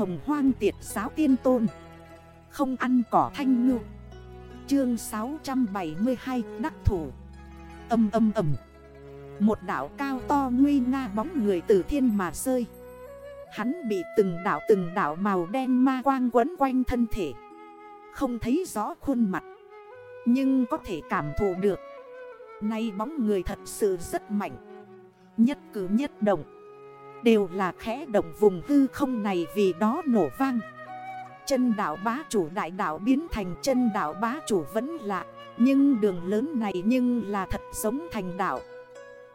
hồng hoang tiệt giáo tiên tôn. Không ăn cỏ thanh ngư. Chương 672 đắc thủ. Âm âm âm. Một đảo cao to nguy nga bóng người từ thiên mà rơi. Hắn bị từng đảo từng đảo màu đen ma quang quấn quanh thân thể. Không thấy rõ khuôn mặt. Nhưng có thể cảm thụ được. Nay bóng người thật sự rất mạnh. Nhất cử nhất động. Đều là khẽ động vùng hư không này vì đó nổ vang. Chân đảo bá chủ đại đảo biến thành chân đảo bá chủ vẫn lạ, Nhưng đường lớn này nhưng là thật giống thành đảo.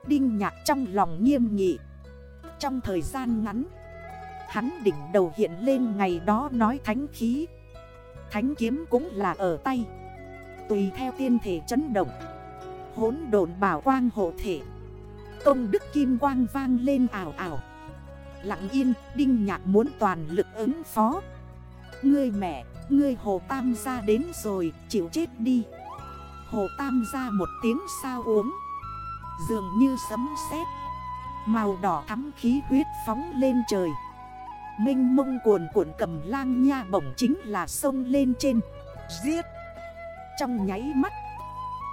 Đinh nhạc trong lòng nghiêm nghị. Trong thời gian ngắn, Hắn đỉnh đầu hiện lên ngày đó nói thánh khí. Thánh kiếm cũng là ở tay. Tùy theo tiên thể chấn động Hốn độn bảo quang hộ thể. Công đức kim quang vang lên ảo ảo. Lặng yên, Đinh Nhạc muốn toàn lực ứng phó. Ngươi mẹ, ngươi Hồ Tam gia đến rồi, chịu chết đi. Hồ Tam gia một tiếng sao uống. Dường như sấm sét. Màu đỏ thắm khí huyết phóng lên trời. Minh mông cuồn cuộn cầm lang nha bổng chính là sông lên trên. Giết. Trong nháy mắt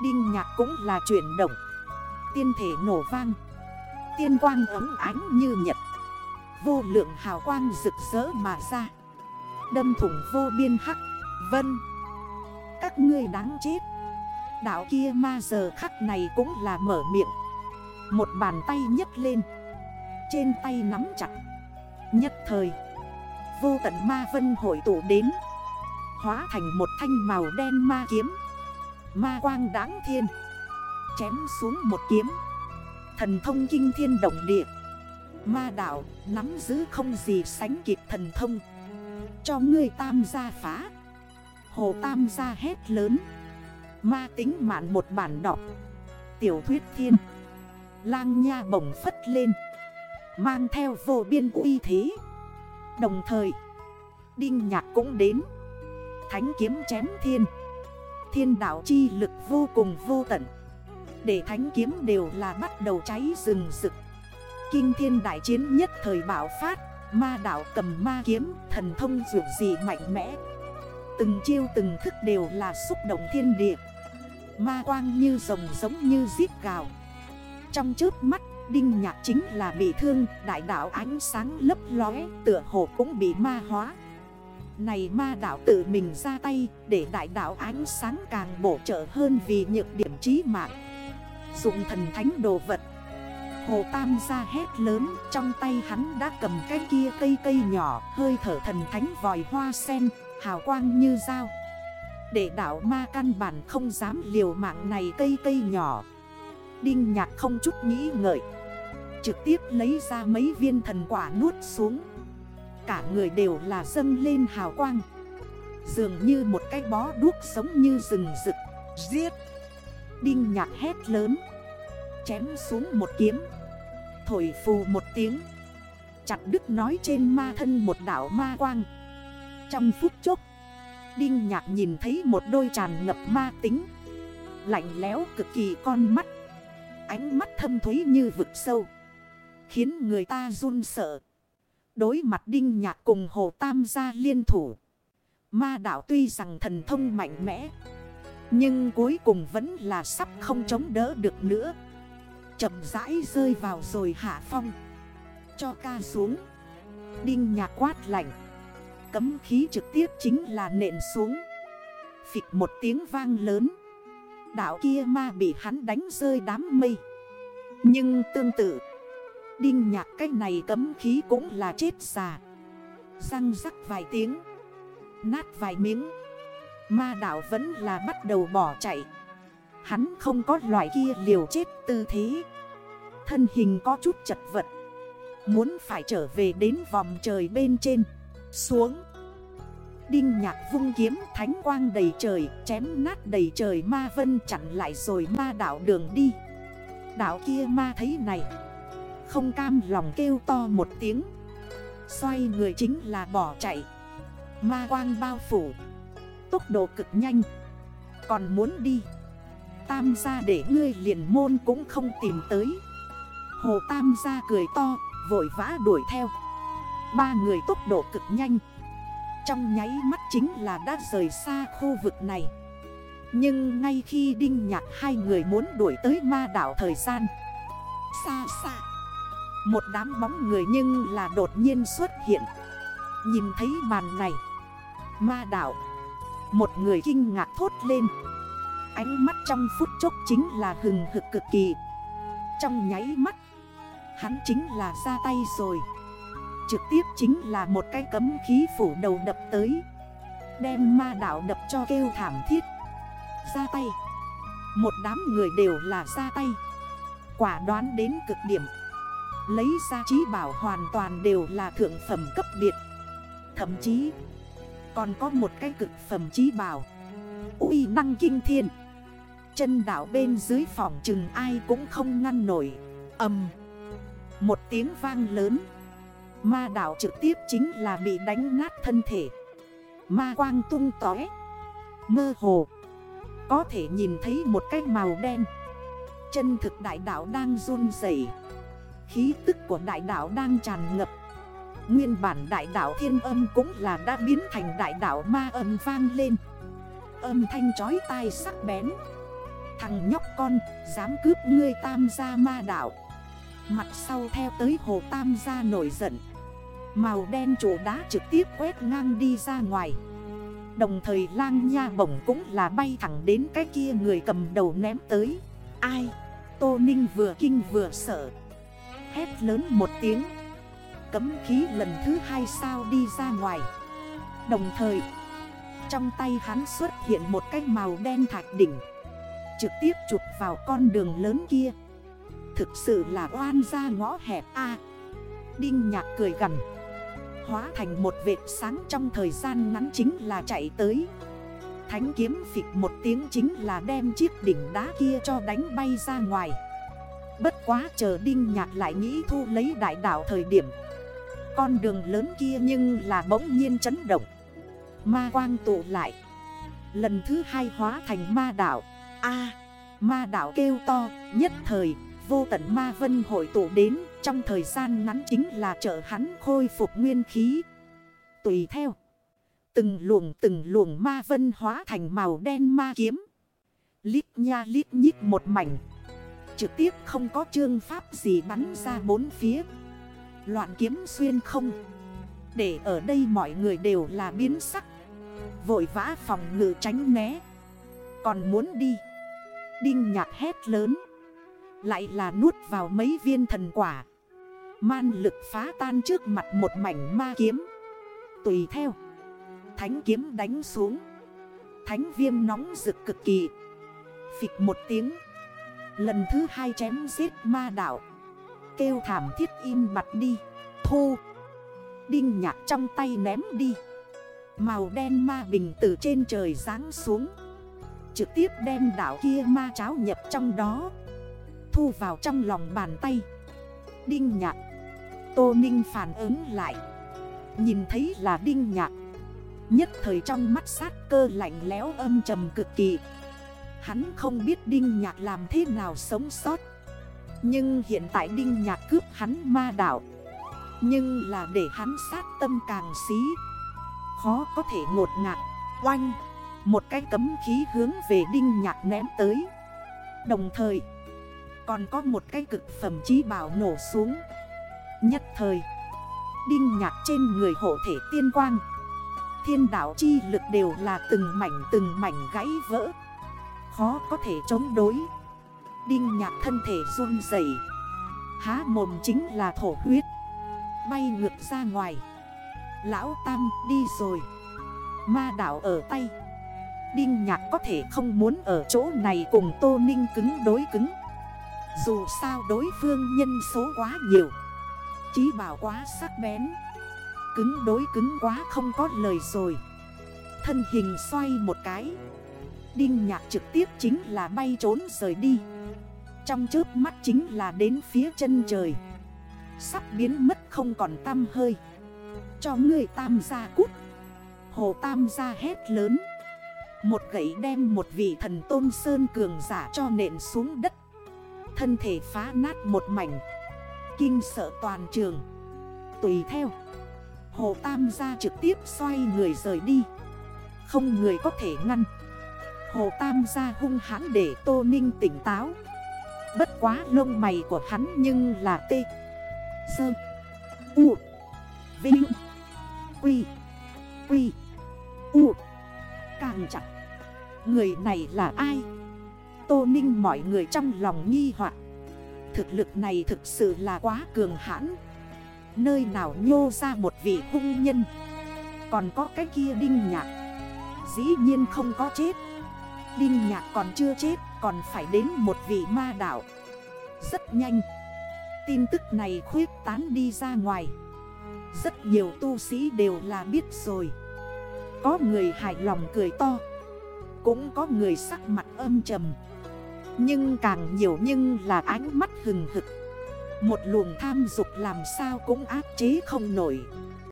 Đinh nhạc cũng là chuyển động. Tiên thể nổ vang. Tiên quang ấm ánh như nhật. Vô lượng hào quang rực rỡ mà ra. Đâm thủng vô biên hắc, Vân. Các ngươi đáng chết. Đạo kia ma giờ khắc này cũng là mở miệng. Một bàn tay nhấc lên. Trên tay nắm chặt. Nhất thời, Vô tận ma vân hội tụ đến. Hóa thành một thanh màu đen ma kiếm. Ma quang đáng thiên. Chém xuống một kiếm. Thần thông kinh thiên động địa. Ma đảo nắm giữ không gì sánh kịp thần thông. Cho ngươi tam gia phá. Hồ tam gia hét lớn. Ma tính mạn một bản đọc. Tiểu thuyết thiên. Lang nha bổng phất lên. Mang theo vô biên uy thế. Đồng thời, Đinh nhạc cũng đến. Thánh kiếm chém thiên. Thiên đảo chi lực vô cùng vô tận. Để thánh kiếm đều là bắt đầu cháy rừng rực. Kinh thiên đại chiến nhất thời bảo phát, Ma đảo cầm ma kiếm, Thần thông dụ gì mạnh mẽ. Từng chiêu từng thức đều là xúc động thiên địa. Ma quang như rồng giống như giết gào. Trong trước mắt, Đinh nhạc chính là bị thương, Đại đảo ánh sáng lấp lóe, Tựa hồ cũng bị ma hóa. Này ma đảo tự mình ra tay, Để đại đảo ánh sáng càng bổ trợ hơn Vì nhược điểm trí mạng. Dụng thần thánh đồ vật Hồ Tam ra hét lớn, Trong tay hắn đã cầm cái kia cây cây nhỏ, Hơi thở thần thánh vòi hoa sen, Hào quang như dao. Để đảo ma căn bản không dám liều mạng này cây cây nhỏ. Đinh nhạc không chút nghĩ ngợi, Trực tiếp lấy ra mấy viên thần quả nuốt xuống. Cả người đều là dâng lên hào quang. Dường như một cái bó đuốc sống như rừng rực. Giết! Đinh nhạc hét lớn. Chém xuống một kiếm. Thổi phù một tiếng. Chặt đứt nói trên ma thân một đảo ma quang. Trong phút chốc, Đinh nhạc nhìn thấy một đôi tràn ngập ma tính. Lạnh léo cực kỳ con mắt. Ánh mắt thâm thúy như vực sâu. Khiến người ta run sợ. Đối mặt đinh nhạc cùng hồ tam gia liên thủ. Ma đảo tuy rằng thần thông mạnh mẽ, Nhưng cuối cùng vẫn là sắp không chống đỡ được nữa. Chậm rãi rơi vào rồi hạ phong. Cho ca xuống. Đinh nhạc quát lạnh. Cấm khí trực tiếp chính là nện xuống. Phịch một tiếng vang lớn. Đảo kia ma bị hắn đánh rơi đám mây. Nhưng tương tự, Đinh nhạc cái này cấm khí cũng là chết xà. Răng rắc vài tiếng, Nát vài miếng. Ma đảo vẫn là bắt đầu bỏ chạy. Hắn không có loại kia liều chết tư thế. Thân hình có chút chật vật. Muốn phải trở về đến vòng trời bên trên. Xuống. Đinh nhạc vung kiếm thánh quang đầy trời, Chém nát đầy trời ma vân chặn lại rồi ma đảo đường đi. Đảo kia ma thấy này. Không cam lòng kêu to một tiếng. Xoay người chính là bỏ chạy. Ma quang bao phủ. Tốc độ cực nhanh. Còn muốn đi. Tam gia để ngươi liền môn cũng không tìm tới. Hồ Tam ra cười to, Vội vã đuổi theo. Ba người tốc độ cực nhanh. Trong nháy mắt chính là đã rời xa khu vực này. Nhưng ngay khi Đinh Nhạc hai người muốn đuổi tới ma đảo thời gian. Xa xa. Một đám bóng người nhưng là đột nhiên xuất hiện. Nhìn thấy màn này. Ma đảo Một người kinh ngạc thốt lên. Ánh mắt trong phút chốc chính là hừng hực cực kỳ. Trong nháy mắt Hắn chính là ra tay rồi. Trực tiếp chính là một cái cấm khí phủ đầu đập tới. Đem ma đảo đập cho kêu thảm thiết. Ra tay. Một đám người đều là ra tay. Quả đoán đến cực điểm. Lấy ra trí bảo hoàn toàn đều là thượng phẩm cấp biệt Thậm chí, Còn có một cái cực phẩm trí bảo. Uy năng kinh thiên. Chân đảo bên dưới phòng chừng ai cũng không ngăn nổi. Âm. Một tiếng vang lớn. Ma đảo trực tiếp chính là bị đánh nát thân thể. Ma quang tung tói Mơ hồ. Có thể nhìn thấy một cái màu đen. Chân thực đại đảo đang run dậy Khí tức của đại đảo đang tràn ngập. Nguyên bản đại đảo thiên âm cũng là đã biến thành đại đảo ma âm vang lên. Âm thanh chói tai sắc bén. Thằng nhóc con, dám cướp ngươi tam gia ma đảo Mặt sau theo tới hồ tam gia nổi giận. Màu đen chỗ đá trực tiếp quét ngang đi ra ngoài. Đồng thời lang nha bổng cũng là bay thẳng đến cái kia người cầm đầu ném tới. Ai? Tô Ninh vừa kinh vừa sợ. Hét lớn một tiếng. Cấm khí lần thứ hai sao đi ra ngoài. Đồng thời, Trong tay hắn xuất hiện một cái màu đen thạch đỉnh. Trực tiếp chụp vào con đường lớn kia. Thực sự là oan ra ngõ hẹp A. Đinh nhạc cười gần Hóa thành một vệt sáng trong thời gian ngắn chính là chạy tới. Thánh kiếm phịch một tiếng chính là đem chiếc đỉnh đá kia cho đánh bay ra ngoài. Bất quá chờ Đinh Nhạc lại nghĩ thu lấy đại đảo thời điểm, Con đường lớn kia nhưng là bỗng nhiên chấn động. Ma quang tụ lại. Lần thứ hai hóa thành ma đảo A, ma đảo kêu to, Nhất thời vô tận ma vân hội tụ đến, Trong thời gian ngắn chính là trợ hắn khôi phục nguyên khí. Tùy theo, Từng luồng từng luồng ma vân hóa thành màu đen ma kiếm. Lít nha lít nhít một mảnh. Trực tiếp không có chương pháp gì bắn ra bốn phía. Loạn kiếm xuyên không. Để ở đây mọi người đều là biến sắc. Vội vã phòng ngự tránh né. Còn muốn đi. Đinh nhạt hét lớn. Lại là nuốt vào mấy viên thần quả. Man lực phá tan trước mặt một mảnh ma kiếm. Tùy theo, Thánh kiếm đánh xuống. Thánh viêm nóng rực cực kỳ. Phịch một tiếng, Lần thứ hai chém giết ma đảo Kêu thảm thiết im mặt đi Thu Đinh nhạc trong tay ném đi. Màu đen ma bình từ trên trời ráng xuống. Trực tiếp đem đảo kia ma cháo nhập trong đó. Thu vào trong lòng bàn tay. Đinh nhạc. Tô Ninh phản ứng lại. Nhìn thấy là đinh nhạc. Nhất thời trong mắt sát cơ lạnh lẽo âm trầm cực kỳ. Hắn không biết Đinh Nhạc làm thế nào sống sót. Nhưng hiện tại Đinh Nhạc cướp hắn ma đảo Nhưng là để hắn sát tâm càng xí. Khó có thể ngột ngạt, Oanh. Một cái cấm khí hướng về Đinh Nhạc ném tới. Đồng thời còn có một cái cực phẩm trí bảo nổ xuống. Nhất thời, Đinh Nhạc trên người hộ thể tiên quang. Thiên đảo chi lực đều là từng mảnh từng mảnh gãy vỡ. Khó có thể chống đối. Đinh nhạc thân thể run dậy Há mồm chính là thổ huyết. Bay ngược ra ngoài. Lão Tam đi rồi. Ma đảo ở tay. Đinh nhạc có thể không muốn ở chỗ này cùng Tô Ninh cứng đối cứng. Dù sao đối phương nhân số quá nhiều Chí bảo quá sắc bén, Cứng đối cứng quá không có lời rồi. Thân hình xoay một cái, Đinh nhạc trực tiếp chính là bay trốn rời đi. Trong trước mắt chính là đến phía chân trời. Sắp biến mất không còn tăm hơi. Cho người tam gia cút. Hồ tam gia hét lớn. Một gãy đem một vị thần tôn sơn cường giả cho nện xuống đất. Thân thể phá nát một mảnh. Kinh sợ toàn trường. Tùy theo. Hồ Tam gia trực tiếp xoay người rời đi. Không người có thể ngăn. Hồ Tam gia hung hãn để Tô Ninh tỉnh táo. Bất quá lông mày của hắn nhưng là tê. Sơ. U. Vinh. Quy. Quy. U. Càng chặt. Người này là ai? Tô Ninh mọi người trong lòng nghi hoặc. Thực lực này thực sự là quá cường hãn. Nơi nào nhô ra một vị hung nhân. Còn có cái kia đinh nhạc. Dĩ nhiên không có chết. Đinh nhạc còn chưa chết, Còn phải đến một vị ma đảo Rất nhanh. Tin tức này khuyết tán đi ra ngoài. Rất nhiều tu sĩ đều là biết rồi. Có người hài lòng cười to. Cũng có người sắc mặt âm trầm. Nhưng càng nhiều nhưng là ánh mắt hừng hực. Một luồng tham dục làm sao cũng áp chế không nổi.